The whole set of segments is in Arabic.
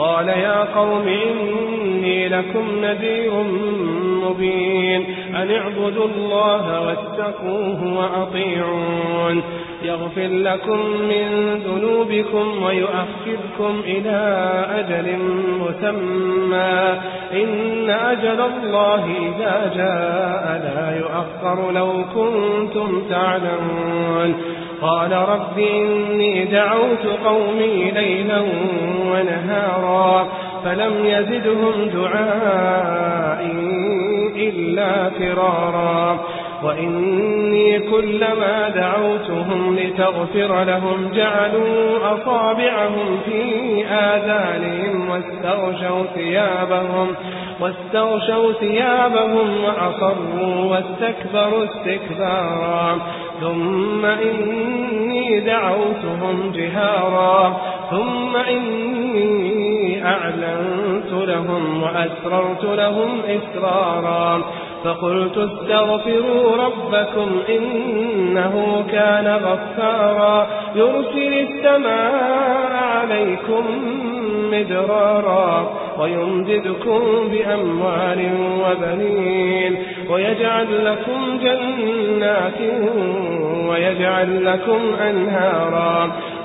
قال يا قوم إني لكم نذير مبين أن اعبدوا الله واتقوه وأطيعون. يغفر لكم من ذنوبكم ويؤخذكم إلى أجل مسمى. إن أجل الله إذا جاء لا يؤخر لو كنتم تعلمون. قال رب إني دعوت قومي ليلا ونهارا فلم يزدهم دعائي إلا فرارا وإني كلما دعوتهم لتغفر لهم جعلوا أصابعهم في آذانهم واستغشوا ثيابهم واستغشوا ثيابهم وأصروا واستكبروا استكبارا ثم إني دعوتهم جهارا ثم إني أعلنت لهم وأسررت لهم إسرارا فقلت استغفروا ربكم إنه كان غفارا يرسل السماء عليكم مدرارا ويمددكم بأموال وبنين ويجعل لكم جنات ويجعل لكم أنهارا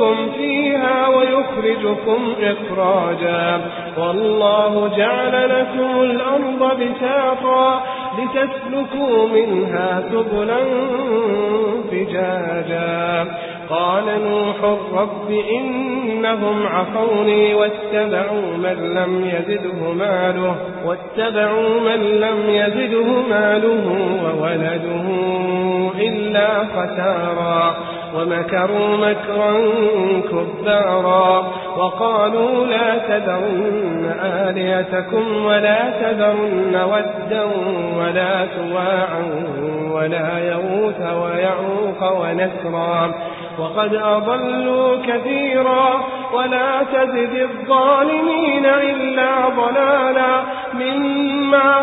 يعيدكم فيها ويخرجكم إخراجا. والله جعل لكم الأرض بساطا لتسلكوا منها سبلا فجاجا. قال نوح رب إنهم عصوني واتبعوا من لم يزده ماله واتبعوا من لم يزده ماله وولده إلا خسارا ومكروا مكرا كبارا وقالوا لا تذرن آليتكم ولا تذرن ودا ولا سواعا ولا يغوث ويعوق ونسرا وقد أضلوا كثيرا ولا تزد الظالمين إلا ضلالا مما